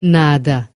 nada.